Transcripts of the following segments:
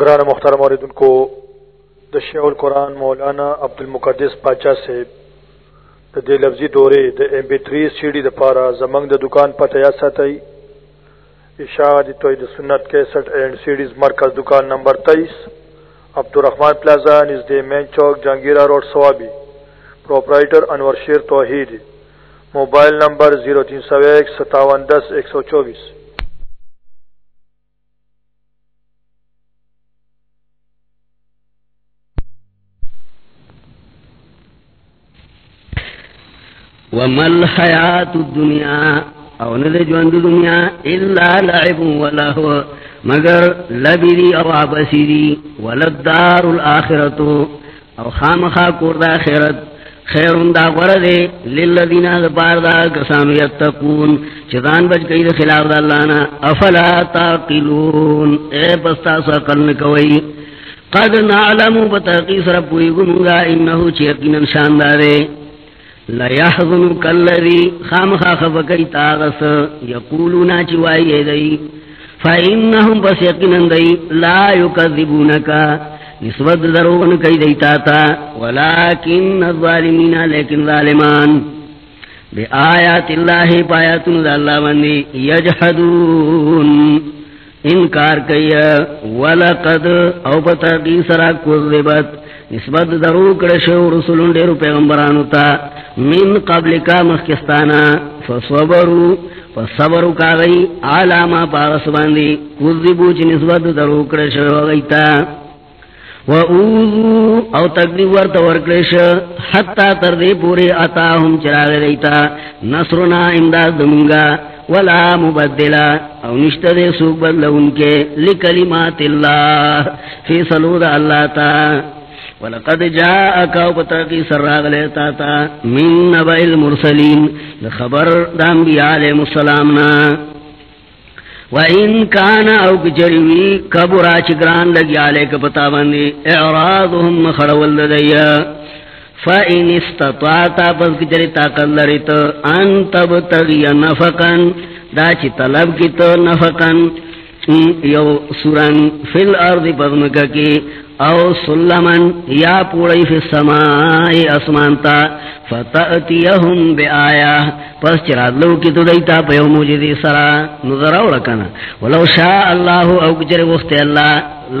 گران مختار موردن کو دشیع القرآن مولانا عبد المقدس پاچا سے د دې لفظي دورې دا ایم بی 3 سیډي د پاره زمنگ دا دکان پر یا تئی اشاد توحید سنت 61 اینڈ سیډیز مرکز دکان نمبر 23 عبدالرحمن پلازا نزدې مین چوک Jahangira road, Swabi. Proprietor Anwar Sher Tauheed. Mobile number 03015710110 124 ومل حیات الدنیا او ند جوند دنیا الا لعب ولهو. مگر لبری او عبسری ولدار الاخرت او خامخا کور دا آخرت. خیرون دا غرد للذین دا دبار دا کسانو یتقون. چدان بچ گئی دا خلاف دا اللہنا افلا تاقلون. اے پستا ساقل نکوئی. قد نعلمو بتاقی سر پوئی گمگا انہو چیقینا شاندارے لیحظنک اللذی خامخا خفکی تاغس. یقولونا چوائی ایدئی فإنہم بس یقنن دی. لا یکذبونکا نسبت دروغن کئی دیتا تا ولیکن الظالمین لیکن ظالمان. بی آیات اللہ پایاتن دا اللہ بندی یجحدون. انکار کئی. ولقد او بتاقی سرا کذبت. نسبت درو کرشو رسولون دیرو پیغمبرانو تا من قبل کا مخکستانا فصبرو فصبرو کا غی علاما پاغس باندی کذبو چی نسبت درو کرشو غیتا و اوزو او تقریب ورطا ورکرش حتی تردی پوری اتاهم چراغ دیتا نصرنا امداد دمونگا ولا مبدلا او نشت دے سوک بدل ان کے لکلمات اللہ فی صلود اللہ تا ولقد جاءك وبتقي سراغ لتا تا من نبأ المرسلين خبر دام بي بيال مسلامنا وان كان او جريوي كبرا چگران لگي عليك پتا بندي اعراضهم خرول لديا فإن استطاعت پس جری طاقت لرت ان تبتغي نفقا۔ دا چ طلب کی تو نفقا۔ یو سورن فی الارض پدمکا کی او سلمن یا پوڑی فی السمائی اسمانتا فتأتیہم بی آیا پس چراد لو کی تو دیتا پیو موجدی سرا. نظر اوڑکنا ولو شاء اللہ او کچر وقت اللہ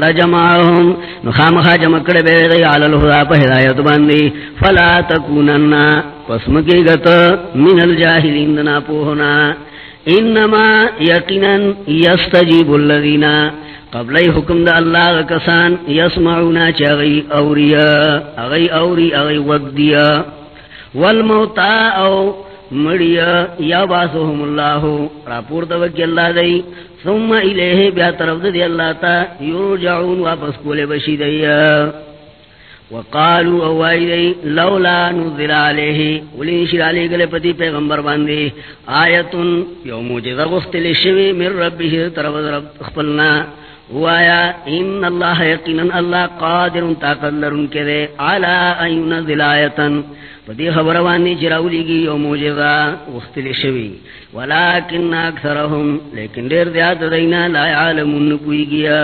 لجمعهم. نخامخا جمکڑ بیدی علی الہدا پہ ہدایت باندی. فلا تکوننا. پس مکی گت من الجاہلین دنا پوہنا. انما یقینا یستجیب الذین قبل حکم دا اللہ کسان، یسمعونا چا غی اوریا اغی اوری، اغی وقدیا والموتا او مڑیا، یا باسوہم اللہ راپور دا وکی اللہ دی، ثم الیہ بیا طرف دی اللہ تا یرجعون واپس کولے بشی دیا وقالوا اوائی دی، لولا نزل علیہ، ولی نشر علیہ گلے پتی پیغمبر باندی۔ آیتن، یو موجزہ غستل شوی من ربی طرف رب اخپلنا وایا ان اللہ یقینا اللہ قادر طاقت لرن کے دے علی ان ذلایتن آیتن پدی خبر وانی چراولی گی، یو معجزہ وختل شوی. ولکن اکثرهم لیکن دیر زیاد دینا لا عالمون کوئی گیا.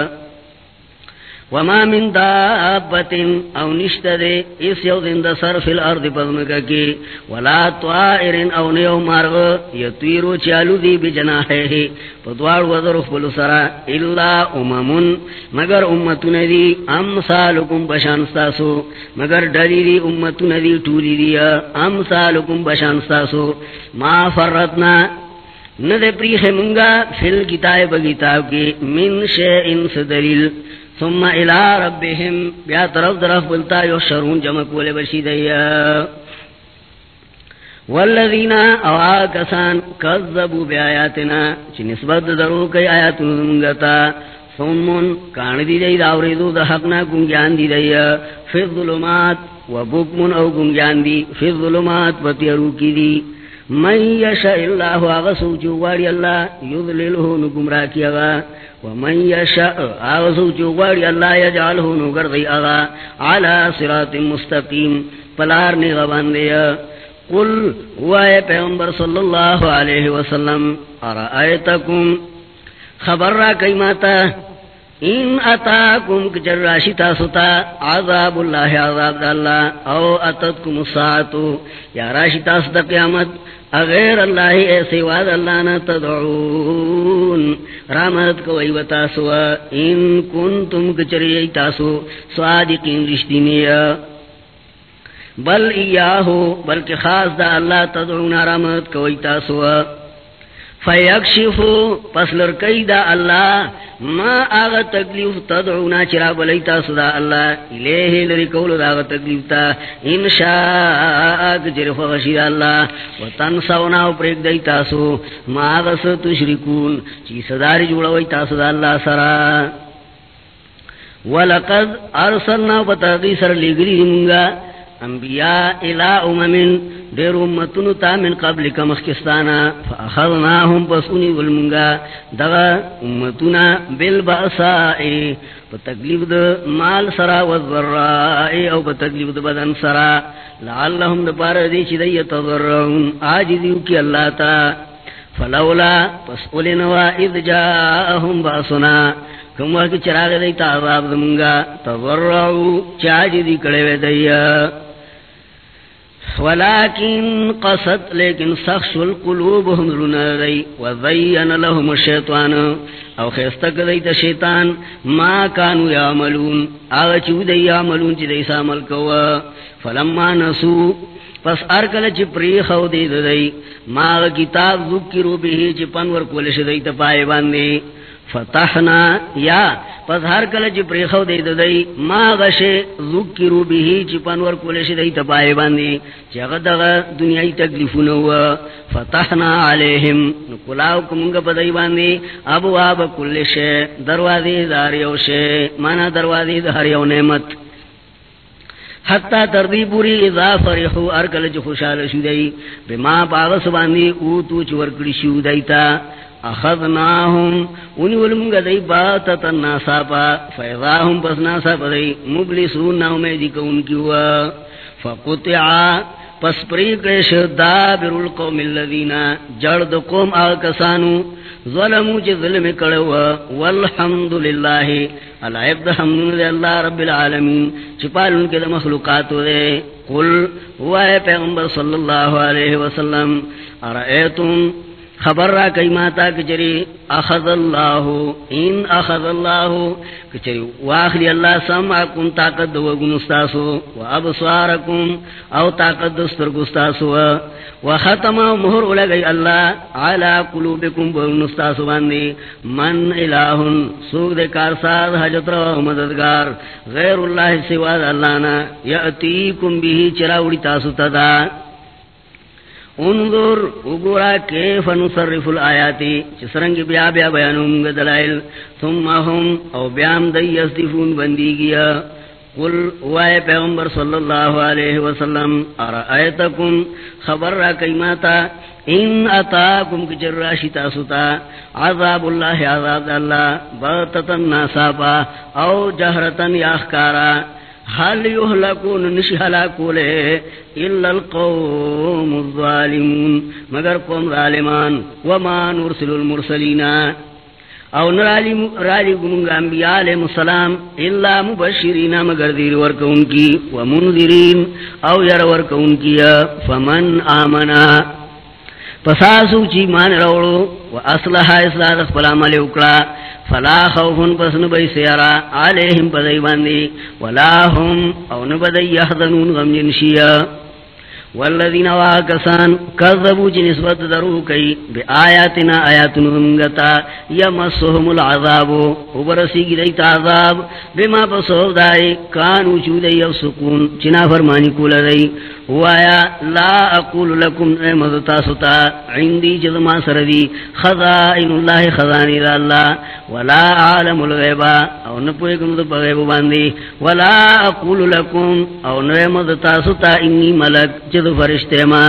وما من دابت او نشت دے، اس یو دن دا سر فی الارض پدمکا کی، ولا طائر او نیو مرغ یطویرو چالو دی بی جناحے پدوار وذر اخبلو سرا الا اممون مگر امتو ندی امثالکم بشانستاسو۔ مگر ڈری دی امتو ندی تولی دی، امثالکم بشانستاسو۔ ما فرطنا، ندے پریخ منگا، فی الکتاب کتاب کی، من شیئن سدلیل ثم الى ربهم، بیا طرف طرف بلتا یحشرون جمع کولے بشی دیا. والذین اواکسان کذبوا بیااتنا، چی نسبت درو کئی آیات منگتا. ثمون کان دی دی داوریدو، دا حقنا گنگیان دی دی فی الظلمات و بکمن او گنگیان دی، فی الظلمات پتیرو کی دی. من یشا اللہ آغسو چواری اللہ یذللہو نگمرا کی اغا ومن یشا آغسو چواری اللہ یجعلہو نگردی اغا علا صراط مستقیم. پلار نغبان دیا قل وائے پیغمبر صلی اللہ علیہ وسلم، ارائیتکم؟ خبر را کئی ماتا؟ ان اتاکم کچر راشی تاسوتا عذاب اللہ عذاب اللہ، او اتتکم الساعتو یا راشی تاسوتا قیامت، اغیر اللہ، اے سواد اللہ نا تدعون. رامت کوئی بتاسو ان کنتم کچری تاسو سوادقین رشتینیا بل ایاہو، بلکہ خاص دا اللہ تدعون رامت کو کوئی تاسو. فیکشفو، پس لرکی دا اللہ، ما آغا تکلیف تدعونا چرا بلیتا صدا اللہ، الیہ لری کول دا آغا تکلیف تا، انشاء کچر غشی دا اللہ و تنسونا و پریک دیتا سو ما آغا ستشرکون چی صداری جوڑا ویتا صدا اللہ سرا. ولقد ارسلنا بتاقی سر لگری منگا انبیاء الى اممن دیر امتنو تا من قبل کمخکستانا فاخذناهم پسونی والمنگا دغا امتنا بالباسائی پا تکلیف دا مال سرا والذرائی او پا تکلیف دا بدن سرا. لعلهم دا پارا دی چی دی تضرعون آج دیو کی اللہ تا. فلولا پس اولنوا اذ جاءهم باسنا کم وقت چراغ دیتا عذاب دا منگا تضرعو چاج دی کڑے وی ولكن قصد، لیکن سخش القلوبهم رنادی وزین لهم الشیطان. او خیستک دیت شیطان، ما کانو یعملون. آغا چو دی یعملون چی دی سامل کوا. فلما نسو، پس ارکل چی پریخو دی دی ما آغا کتاب ذکرو بیهی چی پنور کولش دیت پائے باندی. فتحنا یا پس ہر کل چی پریخو دے دائی ما غشے ذکرو بیہی چی پانور کولش دائی تپائے باندی چی اغد اغا دنیای تکلیفو نوا فتحنا علیہم نکلاو کمونگا پدائی باندی ابو آب کلش دروازی داریو شے مانا دروازی داریو نعمت. حتی تردی پوری اذا فرحو ارکل چی خوشحال شو دائی بما باغس باندی اوتو چی ورکڑی شو دائی تا اخذناهم ونی ولمگا دی باتتا ناساپا فیضاهم پس ناساپا دی مبلسون ناومیدی کون کیوا فقطعا پس پریکش دابر القوم اللذین جرد قوم آکسانو ظلمو چی ظلم کڑوا. والحمدللہ. العبد حمدن دی اللہ رب العالمین. چپالن کے دا مخلوقاتو دے. قل، ہوا ہے پیغمبر صلی اللہ علیہ وسلم. ارائیتم خبر را کئی ماتا کچری اخذ اللہ، ان اخذ اللہ کچری واخلی اللہ سمعکم طاقت دو گنستاسو و ابصارکم او طاقت دستر گستاسو و ختم و مہر لگئی اللہ علا قلوبکم بگنستاسو باندی۔ من الہن سوک دے کارساد حجت رو مددگار۔ غیر اللہ سواد اللہ نا یعطیکم بھی چراوڑی تاسو تدا۔ انظر اگورا کیف نصرف الآیاتی چسرنگ بیا بیا بیانوں گا دلائل، ثم هم او بیام دی یصدفون بندی گیا۔ قل وائے پیغمبر صلی اللہ علیہ وسلم ارائیتکم خبر را کئیماتا ان اتاکم کچر راشتا ستا عذاب اللہ عذاب اللہ بغتتا ناسابا او جہرتا یاخکارا حال یحلکون نشی حلاکولے الا القوم الظالمون؟ مگر قوم ظالمان، وما نرسل المرسلین او نرالی گمونگا انبیاء علیہ السلام الا مبشرین، مگر دیر ورکون کی، ومنذرین، او یر ورکون کی، فمن آمنا؟ پساسو چی مان روڑو و اصلحا اصلاح دخپل عمل اکڑا، فلا خوفن پس نبی سیارا، علیہم پدائی باندی، ولا هم او نبدائی احضنون غمجن شیعہ والذین واکسان کذبو چی نسبت درو کئی بی آیاتنا آیاتن غمگتا یمسوهم العذابو وبرسی گی دیتا عذاب بما پسوف دائی کانو چودی او سکون چنا فرمانی کول دی وایا لا اقول لکم احمد تاستا عندی جزما سردی خزائن اللہ خزانی دا اللہ ولا عالم الغیبا او نپویکم دا بغیب باندی ولا اقول لکم او نحمد تاستا انی ملک جد فرشتے ما،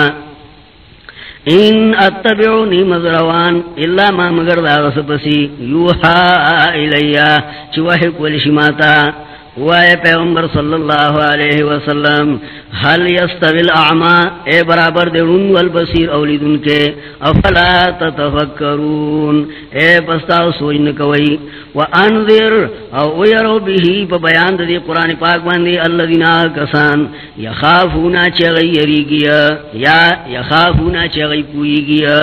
ان اتبعونی مذروان الا ما مگر دا غصپسی یوحا الیا چوہی کولی شماتا وائے پیغمبر صلی اللہ علیہ وسلم حل یستوی الاعما اے برابر دیڑون والبصیر اولیدن کے، افلا تتفکرون اے پستا سوچن کوئی وانذر او ویرو بیہی پا بیان دی قرآن پاک باندی اللذین آکسان یخافونا چغی یری گیا یا یخافونا چغی پوئی گیا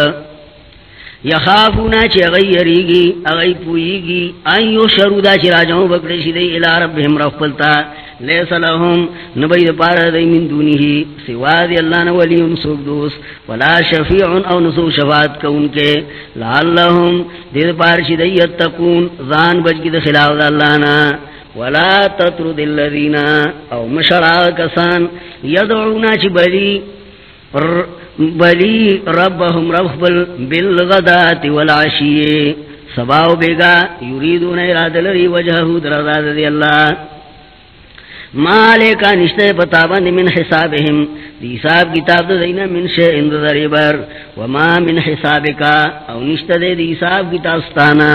یخافونا چی اغی یریگی، اغی پوئیگی ایو شرودا چی راجعون بکڑشی دی الى ربهم رفلتا لیس لهم نبید پار دی من دونی ہی سوا دی اللہ نولیم سوک دوس ولا شفیعن او نسو شفاعت کون کے لعلهم دید پار چی دی یتقون ذان بج کی دی خلاف دا اللہ نا. ولا تطرد اللذین او مشرع کسان، یدعونا چی بلی بلی ربهم رفبل بالغدات والعشی. سباو بیگا یریدون اراد لری وجہو درزاد دی اللہ. مالکا نشتے پتابند من حسابهم دی حساب کتاب دو دینا من شے اند دریبر وما من حسابکا. او نشتے دی حساب کتاب ستانا.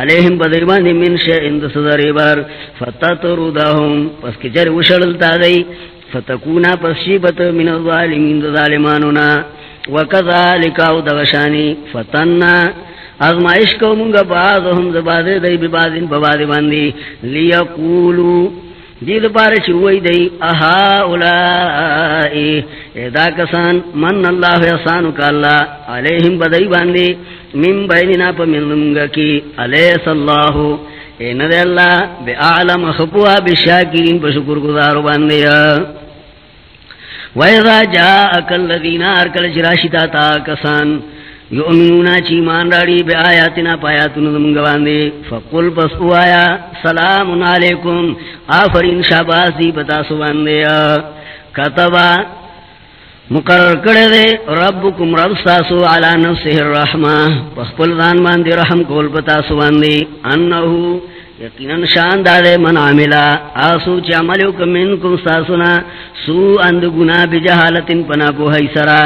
علیہم بدربند من شے اند دریبر فتترودہم پس کچر وشلتا دی. فتکونا پسیبت من الظالمین دا ظالمانونا وکذالک او دغشانی فتننا ازمائش کو منگا بعضهم زباد دی ببادن بباد باندی لیقولو دید پار چوئی دی اہا اولائی ادا کسان من اللہ یسانو کا اللہ علیہم بدئی باندی من بیننا پا من لنگا کی علیس اللہو اے ندے اللہ بے اعلم خپوا بشاکرین پا شکر گزارو باندیا وَإِذَا جَاءَكَ الَّذِينَ أَرْكَلَ جِرَاشِتَا تَا كَسَانْ يُؤْمِنُونَ چِيمَانْ رَاڑِي بِآيَاتِنَا پَآيَاتُنَ دَمُنْگَوَانْدِ فَقُلْ پَسْقُوَايَا سَلَامٌ عَلَيْكُمْ آفَرِنْ شَابَاسِ دی بَتَاسُوَانْدِيَا كَتَبَا مقرر کردے ربکم رب ساسو علا نفسه الرحمہ پخپل ذان باندی رحم کول پتاسو باندی انہو یقیناً شان دادے من عاملہ، آسو چی عملیو کمنکم ساسونا، سو اند گنا بجہالتن پنا کو حیسرا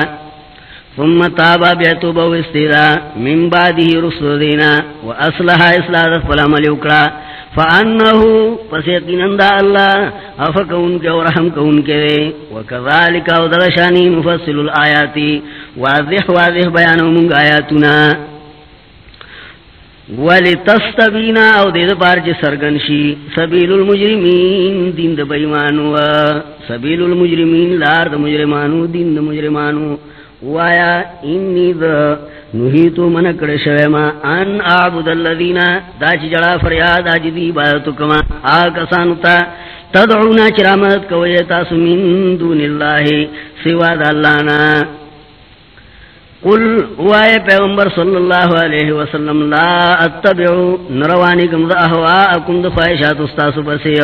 ثم تابا بیعتوبا و استیدا من بعدی رسل دینا، و اصلحا اصلاح فلا عملیو کرا فانہو، پس یقیناً دا اللہ افکون کے و رحم کون کے۔ دے وکذالک و درشانی مفصل الآیاتی، واضح واضح بیانو منگ آیاتنا ولی تستبینا او دید پار چی سرگنشی سبیل المجرمین دین دا بیمانو سبیل المجرمین لار دا مجرمانو، دین دا مجرمانو. وایا انی دا نحیتو منکڑ شویما ان اعبد اللذین دا چی جڑا فریاد آج دی عبادتو کما آکسانو تا تدعونا چرامت کوئیتا سمین دون اللہ سوا دا اللہ نا قل وائے پیغمبر صلی اللہ علیہ وسلم، لا اتبعو نروانکم دا احواءکم دا خواہشات استاسو بسی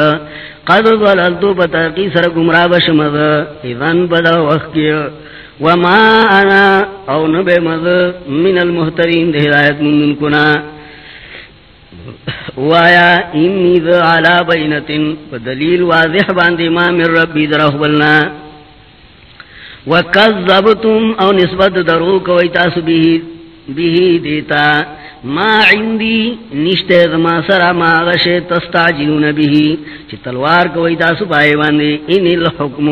قد ضللتو بتاقی سر گمرا بشمد۔ اذن بدا وقتی وما انا او نبے مد۔ من المحترین دا ہدایت من کنا وایا، انی دا علا بینتن۔ دلیل واضح باندی ما من ربی درہ بلنا وکذبتم او نسبت درو کوئی تاسو به دیتا ما عندي نشته ما سرا ما غشه تستعجلون به چې تلوار کوئی تاسو پای باندې ان الحكم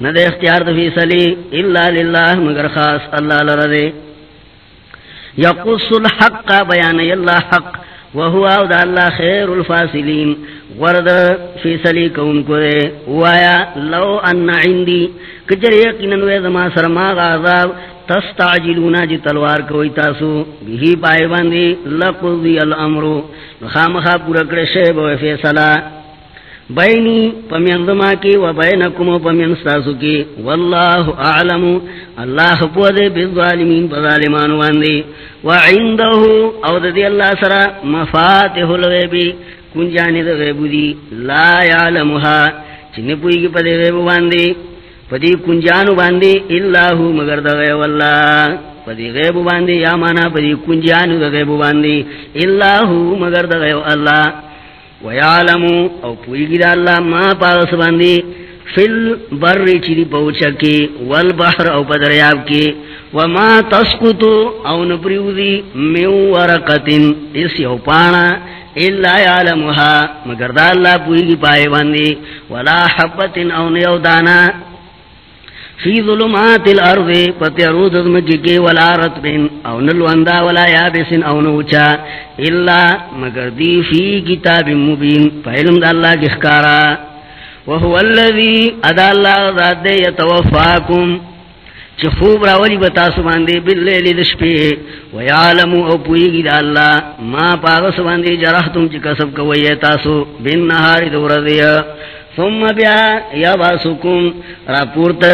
نه د اختیار د فیصله الا لله مگر خاص الله لره یقص الحق بیان الله حق وهو او د الله خير الفاصلين ورد فیصله کون کو وایا لو ان عندي کجر یقینن وے زما سرما غاظاب تستعجلونا جی تلوار کوئی تاسو بھی پائے باندی لقضی الامر، خامخا پورا کرشے بوے فیصلہ۔ بینی پمین دما کی و بینکم و پمین ستاسو کی۔ واللہ اعلم، اللہ پودے بالظالمین بظالمان واندی وعندہو، او دی اللہ سرا مفاتح الغیبی کنجانی دا غیبو دی، لا یعلمها چنی پوئی کی پدے غیبو واندی پدی کنجانو باندی اللہ مگر دا غیب اللہ. پدی غیب باندی یا مانا پدی کنجانو دا غیب باندی اللہ مگر دا غیب اللہ. ویعلمو او پویگی دا اللہ ما پاس باندی فل بر چری پوچکی والبحر او پدریاب کی. وما تسکتو او نپریوزی میو ورقتن، اس یو پانا الا یعلمها مگر دا اللہ پوئی کی پائے باندی، ولا حبتن او نیو دانا. فی ظلمات الارض پتیرود ازمکی ولا رتبن او نلوندا ولا یابسن او نوچا الا مگر دی فی کتاب مبین فعلم دا اللہ کی اخکارا وهو الذي ادا الله ذات دے يتوفاكم چ خوب راولی بتا سباندے باللیل دشپے ويعلم او پویگی دا اللہ ما پاغ سباندے جرحتم چ کسب کوئی تاسو بن نهار دور دیا. ثم بیا یا باسکم راپورت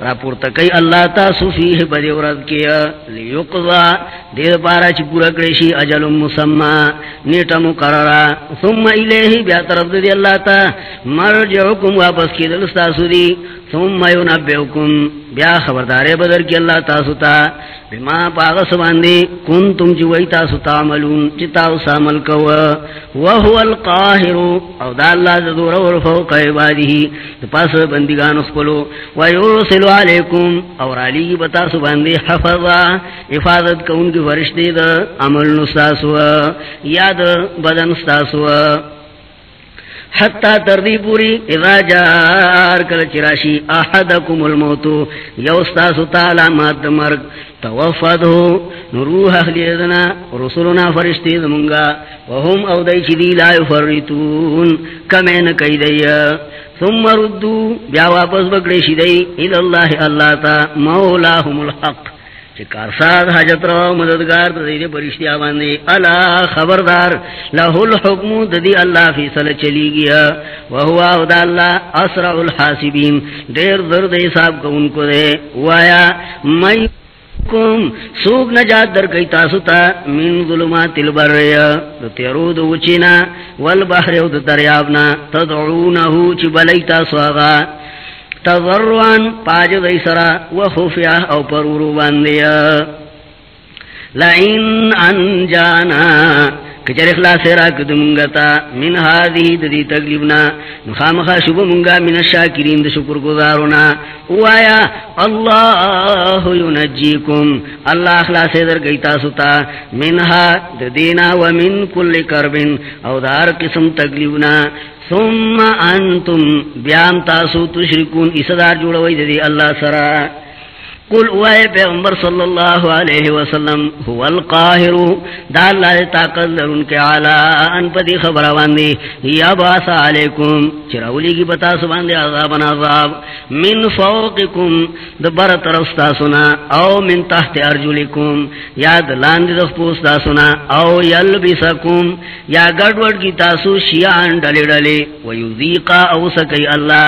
راپورت کئی اللہ تاسو فیہ بدی ورد کیا لیقضا دید پارا چی پورا کرشی اجل مسمع نیٹا مقررا ثم الیہی بیا طرف دی اللہ تا مرجعکم، واپس کی دلستاسو دی ثم ینبعکم بیا خبردارے بدر کی اللہ تاسو تا. بما پاغس باندی کنتم چی وی تاسو تعملون، چی تاوس عمل کوا. وهو القاہر. او دا اللہ زدور ورفوق عبادی. پاس بندگان اسپلو ویرسلو علیکم. اور علی بتاسو باندی حفظا. حفاظت کون کی فرشتی دا عمل نستاسو. یاد بدن ستاسو حتی تردی پوری اذا جار کل چراشی احدکم الموتو یوستاسو تعلامات مرگ توفدو نروح اخلیدنا رسولنا فرشتی دمونگا وهم او دی چی لا یفرطون کمین کئی دی ثم ردو بیا واپس بکڑی شدی الاللہ اللہ تا مولاهم الحق. کارساد حجت رو مددگار تدیر پرشتی آباندی اللہ خبردار. لہو الحکم ددی اللہ فی صلی چلی گیا. وہو آودا اللہ اسرع الحاسبین. دیر درد حساب کو ان کو دے. وایا میں کم سوک نجات در کئی تاسوتا من ظلمات البر البریا دو تیرود وچینا، والبحر دو دریابنا. تدعونہو چی بلی تاسو آغا. تضرعان پاج دی سرا وخفیا او پرورو باندیا. لئن انجانا، کچر اخلاص راکد منگتا من هذه ددی تقلیبنا. نخامخا شب منگا من الشاکرین دا شکر گزارونا. وایا اللہ ینجیکم. اللہ اخلاص در گیتا ستا منها ددینا ومن کل کربن. او دار قسم تقلیبنا. ثم انتم بیام تاسو تشرکون اسدار جوڑوئی دے اللہ سرا. قل اوائے پیغمبر صلی اللہ علیہ وسلم، هو القاہر، دا اللہ طاقت لرن کے علا ان پدی خبر باندی یا باسا علیکم چراولی کی بتا سباندی عذابن عذاب من فوقکم دبر طرف سنا، او من تحت ارجلکم، یا دلاند دخپوس سنا، او یلبسکم، یا گڑوڑ کی تاسو شیعان ڈلی ڈلی، ویذیقا او سکی اللہ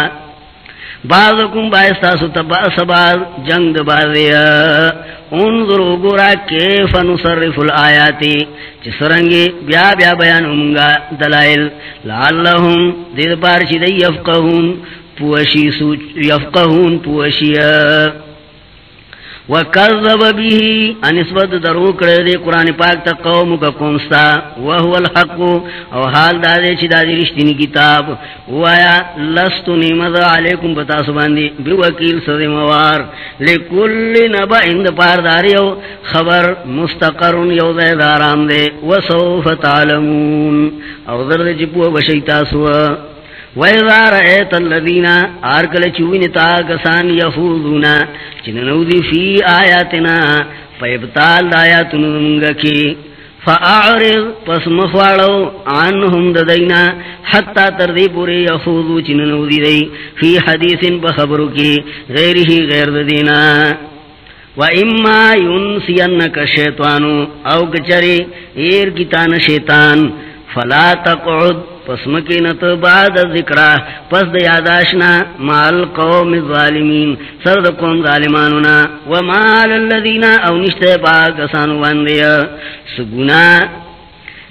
بعضکم باستاسو تبا سباز جنگ بازیا. انظرو گورا کیف نصرف الآیاتی چسرنگی بیا بیا بیان امگا دلائل. لعلہم دید پارچی دی یفقہون پوشی سوچ یفقہون پوشی وکذب به انسبت درو کړه دې قران پاک ته قوم کا کومستا وهو الحق. او حال دا دې چې دا دې رښتینی کتاب. وایا، لست نعمت علیکم بتا سباندی بی وکیل سره موار لکل نبا اند پارداریو خبر مستقر یو دې آرام دې وسوف تعلمون. او در دې په وشیتا سو وَإِذَا رَأَيْتَ الَّذِينَ آرْكَلَ چُوِنِ تَاكَسَانِ يَفُوذُونَ چِنَنَوْذِ فِي آيَاتِنَا فَيَبْتَالْ دَآيَاتُنُ نُنْغَكِ فَأَعْرِضْ پس مخوالو عَنْهُمْ دَدَيْنَا حَتَّى تَرْدِي پُرِي يَفُوذُ چِنَنَوْذِ دَي فِي حَدِيثٍ بَخَبْرُكِ غَيْرِهِ غَيْر دَدِينَا وَإِمَّا يُنْسِيَنَّكَ الشَّيْطَانُ أَوْ كَچَرِ اِير كِتَانَ شَيْطَان فَلَا تَقْعُدْ پس مکینت بعد ذکرہ، پس دا یاداشنا مال قوم الظالمین سرد قوم ظالمانونا ومال اللذین او نشتے پاکسانو باندیا سگونا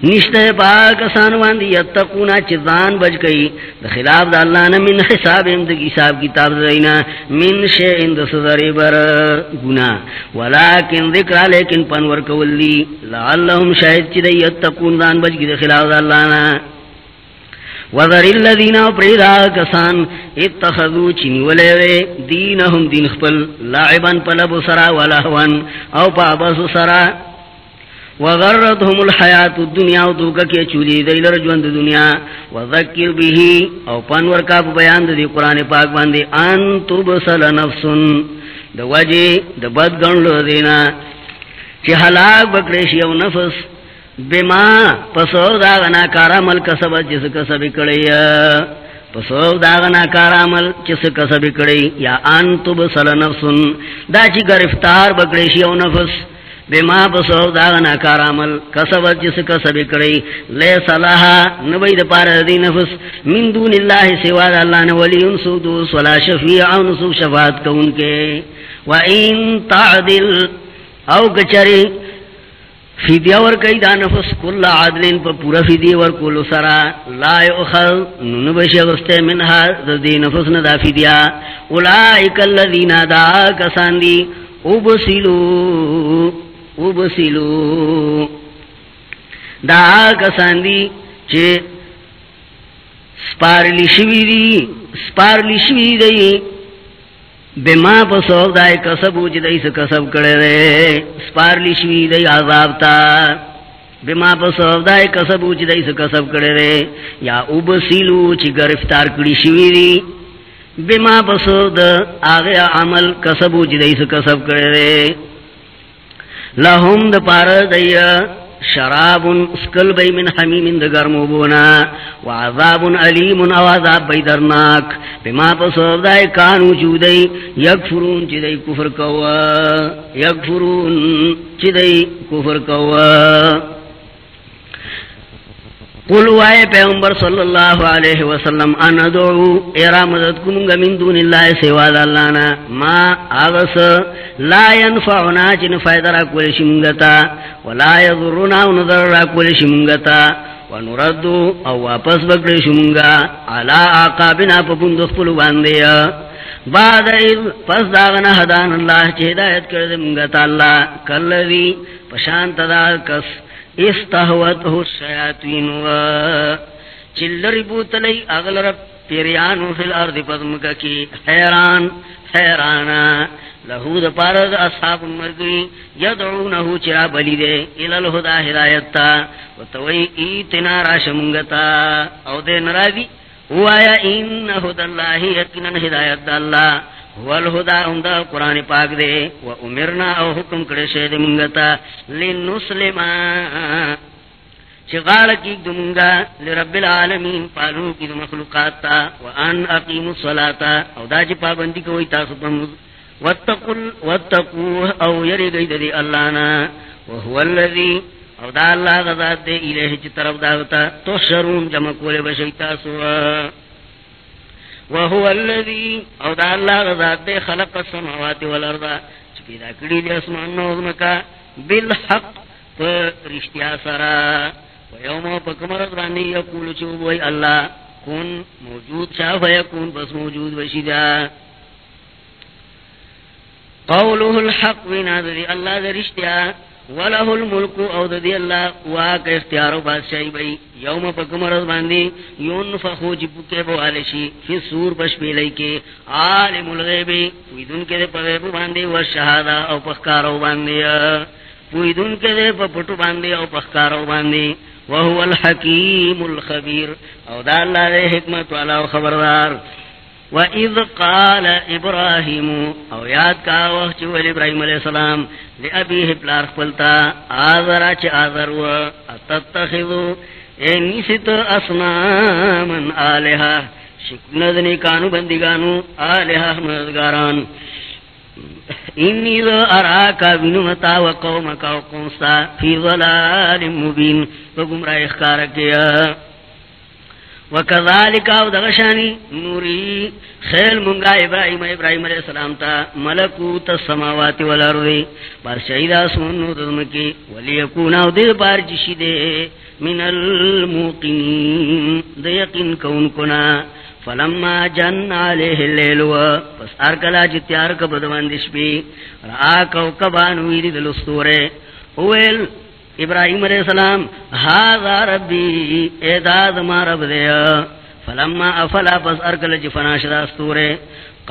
نشتے پاکسانو باندی، یتقونا چیزان بج کئی دا خلاف دا اللہ نا من حساب اندگ حساب کتاب دینا من شے اند سدری بر گنا ولیکن ذکرہ لیکن پنور کولی لعلہم شاید چی دی، یتقون دان بج کی دا خلاف دا اللہ نا۔ وذر الذین پریدا کسان اتخذو چنی ولیوے دینہم دین خپل لعبان پلب سرا ولہوان او پابس سرا۔ وغرتهم الحیات الدنیا و دوکا کی چولی دیلر جوند دنیا۔ وذکر بیہی او پانور کا بیان دی قرآن پاک باندی ان تبسل نفسن دو وجی دو بدگن لو دینا۔ چی حلاک بکریشی او نفس بما پسو داغنا کارامل کسبت جس کسبی کڑی پسو داغنا کارامل جس کسبی کڑی یا ان تبسل نفسن دا چی گرفتار بکریشی او نفس بما بسو داغنا کارامل کسبت جس کسب کڑی لے صلاحا نبید پار دی نفس من دون اللہ سواد اللہ نولی انسو دوس ولا شفیع انسو شفاعت کون کے و این تعدل او کچری فیدیا ور کئی دا نفس، کل عدلین پا پورا فیدیا ور، کل سرا لا یؤخذ ننبش غستے منها دی نفس ندا فیدیا اولائک اللذین دا کسان دی ابسلو وبسلو دا کسان دی چه سپارلی شوی دی، سپارلی شوی دی۔ بے ما پا سوک بما پسوک دای کسبو چه دی سکسب کرده سپارلی شوی دی عذاب تا۔ بے ما پا سوک بما پسوک دای کسبو چه دی سکسب کرده یا وبسلو چه گرفتار کری شوی دی۔ بما پسوک دا آغی عمل کسبو چه دی سکسب کرده لهم د پار دی شراب اسکل بی من حمیم د گرمو بونا وعذاب علیم او عذاب بی درناک. بما پسوب دائی کانو چودی یکفرون چی دائی کفر کوا. یکفرون چی دائی کفر کوا. قل وائے پیغمبر صلی اللہ علیہ وسلم، انا دعو ایرا مدد کنگا من دون اللہ سواد اللہ نا. ما آغس، لا ينفعنا چن فائدہ را کولی شمگتا ولا يضرنا ونظر را کولی شمگتا ونردو او واپس بکر شمگا علا آقابنا پپندخ پلو باندیا بعد اذ پس داغنا حدان اللہ چہ ہدایت کردے منگتا اللہ. کلذی پشانت دا کس. استهوته الشياطين و چلری بوتلی اغلر پیریانو فی الارض پدمکا کی حیران حیرانا لہو دا پارد اصحاب مرگوی یدعونہو چرا بلی دے الالہدا ہدایتا و توی ایتنا راش منگتا۔ او دے نرازی ہوایا انہو دا اللہ یکنن ہدایت دا اللہ۔ والہدا اندہ قرآن پاک دے و امرنا او حکم کرے شید منگتا، لنسلما۔ چغال کی دمگا لرب العالمین پالو کی مخلوقات تا و ان اقیم الصلاة او دا چی پابندی کوئی تاسو پمز واتقوه او یری گئی دی اللہ نا۔ وهو اللذی او دا اللہ غزات دے الہ چی طرف داوتا۔ تو شرون جمع کولے بشیتاسو وهو الذي او دا الله غزاد دے خلق السماوات والارض چپیدا کڑی دے اسمان نوزمکا بالحق پر رشتیا سرا ویوم پکمرت رانی یقول چوبوئی اللہ کن موجود شاہ فیکون بس موجود وشیدہ قوله الحق وینا دی اللہ دی رشتیا وله الملك او ذي الله واك اختيار بادشاہی بھئی یوم پکمرز باندی ينفخو جب کے بوالشی فی سور پش پیلی کے عالم الغیب ویدن کے دے پغیب باندی والشہادہ او پخکارو باندی ویدن کے دے پپٹو باندی او پخکارو باندی وهو الحکیم الخبیر او دا اللہ دے حکمت والا و خبردار وَإِذْ قَالَ إِبْرَاهِيمُ، او یاد کا وقت چوال ابراہیم علیہ السلام لأبیه پلار خپلتا آذر چه آذر و، اتتخذو اینی ست اسنامن آلہا، شکندنی کانو بندگانو، آلہا مدگاران انی ذو اراکا بنمتا و قومکا و قومستا، فی ظلال مبین، و گمراہ اخکارکیا وکذالک او دغشانی نوری خیل منگا ابراہیم ابراہیم علیہ السلام تا ملکوت السماوات والارض بار شہید آسمانو ددمکی ولی یکونا او دید بار جشی دے من الموقنین دے یقین کون کنا فلما جن علیہ اللیل و پس ارکلا جتیار جی کبدوان دشپی رآ کوکبان ویدی دلستورے اویل ابراہیم علیہ السلام، ہاذا ربی، اے داد ما رب دیا فلما افلا، پس ارکل چی فناش دا استورے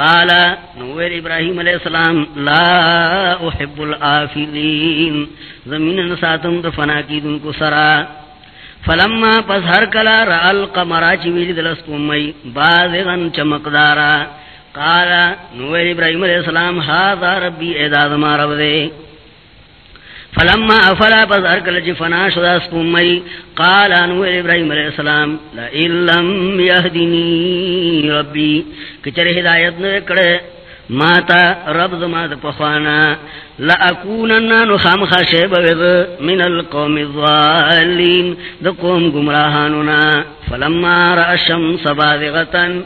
قال نویر ابراہیم علیہ السلام، لا احب الافلین زمین نساتم دا فنا کی دن کو سرا۔ فلما، پس ہر کلا رأل قمرا چی ویلی دلسکومی بازغن چمقدارا۔ قال نویر ابراہیم علیہ السلام هذا ربی اعداد ما رب دے۔ فلما افلا پس ارکل چی فنا شدا سپومی قال انویر ابراہیم علیہ السلام لئن لم یهدنی ربی. کچر ہدایت نکڑے ماتا رب زماد پخوانا لأکونن نخام خاشب وذ من القوم الظالین دقوم گمراہانونا فلما را رأشم سبادغتن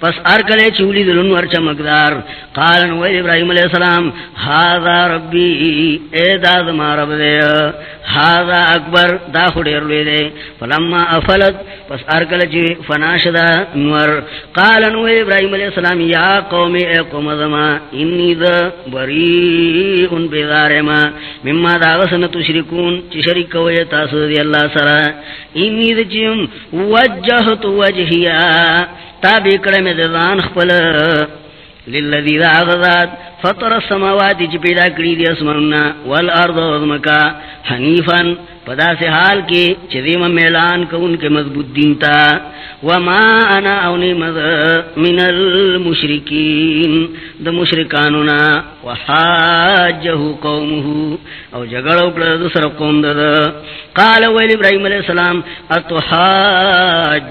پس ارکلے چولی دلن ور چمکدار۔ قالن و ابراہیم علیہ السلام هذا ربی، اے داد ما رب دے هذا اکبر، دا خڑیر لے دے۔ فلما افلت، پس ارکلے چی فناشدہ نور۔ قالن و ابراہیم علیہ السلام، یا قوم، اے قوم ازما انی دا بریئن بیدار ما، مما دا غسن تشرکون، چی شرک کوئی تاسو دی اللہ سرا۔ انی دا چیم، وجہت وجہیا تابع کړه مې ځان خپل. للذي ذات فطر السماوات چې پیدا کړی دي اسمانونه، والارض وزمکا حنیفا پدا سے حال کی چدیم میلان کو ان کے مضبوط دین تا. وما انا اونی مذ من المشرکین. د مشرکانونا وحاجه قومه او جګړو کړه د سر قوم د قال ویل ابراهيم عليه السلام اتحاجوني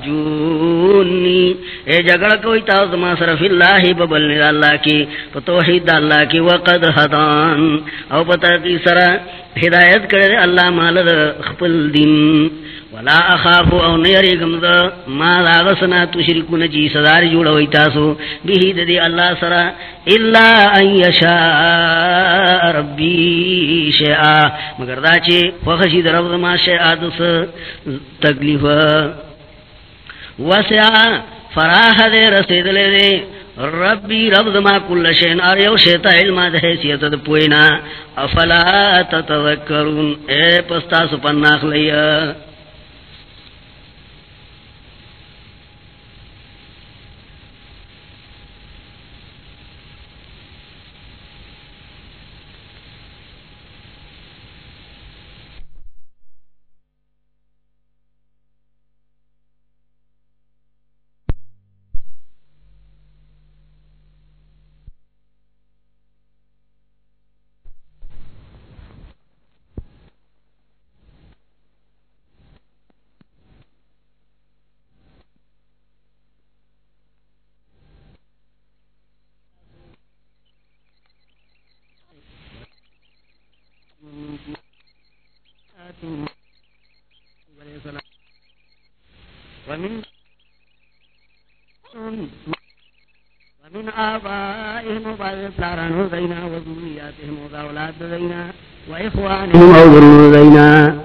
اے جګړه کوي تاسو ما سره فی الله ببل الله کی په توحید الله کی وقد هدان او پتا کی سره ہدایت کرے اللہ مال خپل دین. ولا اخاف او نیری گمدا ما لاغسنا تشرکون جی صدار جوڑ ہوئی تاسو. به دی اللہ سرا الا ان یشاء ربی شیئا. مگر دا چی وخشی در رب ما شیئا دس تکلیف. وسع فراح دے رسید لے دے ربی رب دما کل شین اور یو شیطا علم دا حیثیت دا پوینا افلا تتذکرون. اے پستا سپناخ لیا ومن ومن آبائهم وبعض الثاران وذينا وذرياتهم وذولاد ذينا وإخوانهم وذرون ذينا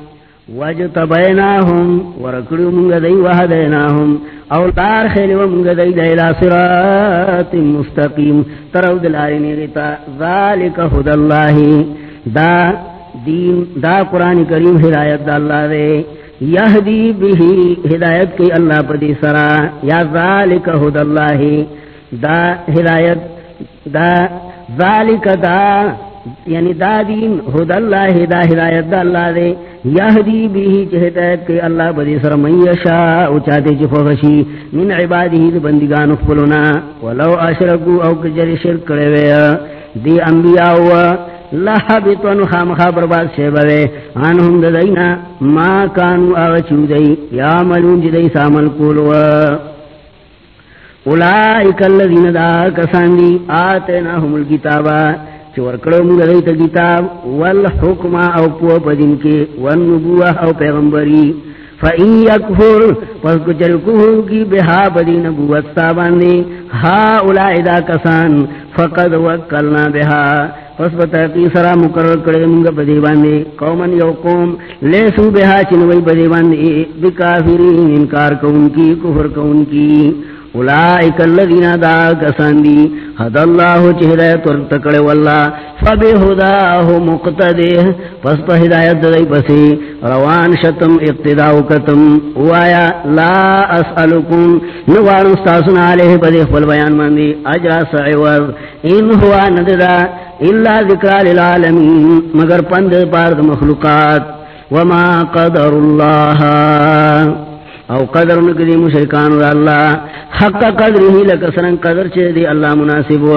واجتبيناهم وركلوا من ذي وهديناهم او لار خیل و منگ دی دی لا صراط مستقیم ترو دلائنی غتا ذالک خد اللہ دا دین دا قرآن کریم ہدایت دا اللہ دے. یہدی بھی ہدایت کی اللہ پدی سرا، یا ذالک حد اللہ دا ہدایت، دا ذالک دا یعنی دا دین حد اللہ دا ہدایت دا اللہ دے۔ یہدی بھی ہدایت کی اللہ پدی سرا، من یشا اچاتے چفوغشی من عبادی دا بندگان اخفلنا ولو اشرکو، او کجر شرک کرے ویا دی انبیاء ہوا لحبتن خامخا برباد شیبوے عنہم ددینا ما کانو آغچو دی یا ملون جدی سامل کولوا اولائک اللذین دا کسان دی آتیناہم الکتابا چورکڑو منگا دیتا کتاب. والحکم او پو پدن کے. والنبوہ او پیغمبری. فَإِن يَكْفُرْ پس کچل کفر کی بہا بدی نبوت ساباندے ہا اولائی دا کسان، فقد وکلنا بہا. پس بتا کی سرا مقرر کرے منگا بدی باندے قومن یو قوم لیسو بہا چنوئی بدی باندے بکافرین انکار کون کی، کفر کون کی۔ اولائک اللذین دا کسان دی. حد اللہ چی ہدایت ورتکڑ واللہ. فبی ہداہ مقتدی. پس پا ہدایت دی پسی. روان شتم اقتداؤ کتم وایا، لا اسألکم. نوار مستاسن علیہ پدی خبل بیان ماندی. اجرا سعیور ان ہوا نددا الا ذکر للعالمین. مگر پند پارد مخلوقات. وما قدر اللہ. او قدر نکدی مشرکان را اللہ. حق قدر ہی لکسرن قدر چے دی اللہ مناسب و.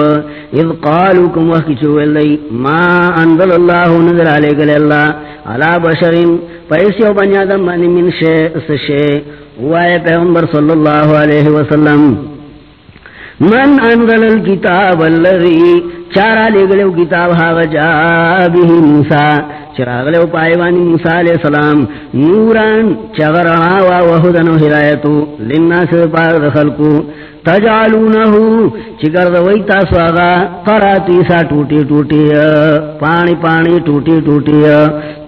اذ قالو کم وحکی چوئل دی ما انزل اللہ نظر علیہ گلے اللہ. علا بشرین. پیسی و بنیادم بانی من شے، اس شے. وائے پیغمبر صلی اللہ علیہ وسلم. من انزل الكتاب اللذی. چارا لے گلے کتاب ہاگ جا بھی موسیٰ. چراغلے پائیوانی موسیٰ علیہ السلام نوران چغرنا و وحدن و ہدایتو لنناس پار دخلکو تجعلونہو چکر دوئی تاسو آگا قراتی سا ٹوٹی ٹوٹی پانی پانی ٹوٹی ٹوٹی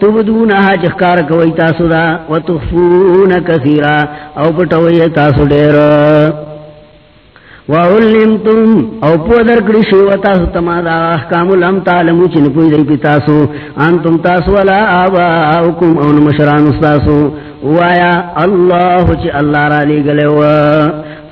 تبدونہا چکار کوئی تاسو دا و تخفون کثیرا او پٹوئی تاسو دیر وَعُلِّمْتُمْ او پودر کڑی شیوتا ستما دا احکام لم تعلمو چن پوی دی پیتاسو انتم تاسو ولا آباؤکم او نمشران استاسو. وایا اللہ چی اللہ را لی گلے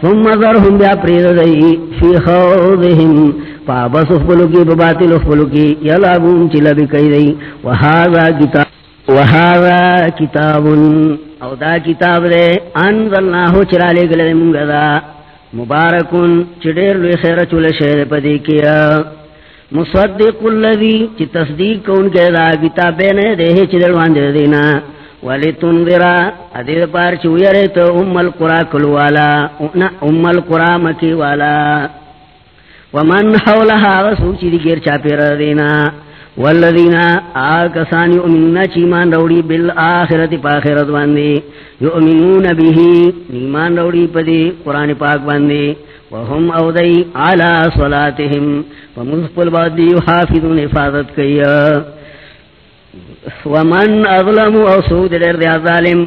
ثم ذرهم بیا پرید دی فی خوضهم پا بس اخبلو کی بباطل اخبلو کی، یلابون چی لبی کئی دی. وحاذا کتاب وحاذا کتاب او دا کتاب دے، انزلناہو چرا لے گلے منگا دا. مبارکن چڈیر لوی خیر چول شیر پدی کیا. مصدق اللذی چی تصدیق کون کے دا کتاب بینے دے چی دلوان دے دینا. ولی تنذرا ادید پار چی ویرے تو ام القرآ کلوالا ام القرآ مکی والا ومن حولها غسو چی دی گیر چاپی را دینا. والذین آکسان یؤمنون چیمان روڑی بالآخرت پاخرت باندی، یؤمنون بیہی نیمان روڑی پدی قرآن پاک باندی وهم اودئی علا صلاتهم ومزقل بادی حافظون حفاظت کئی۔ ومن اظلم او سود در دیا ظالم،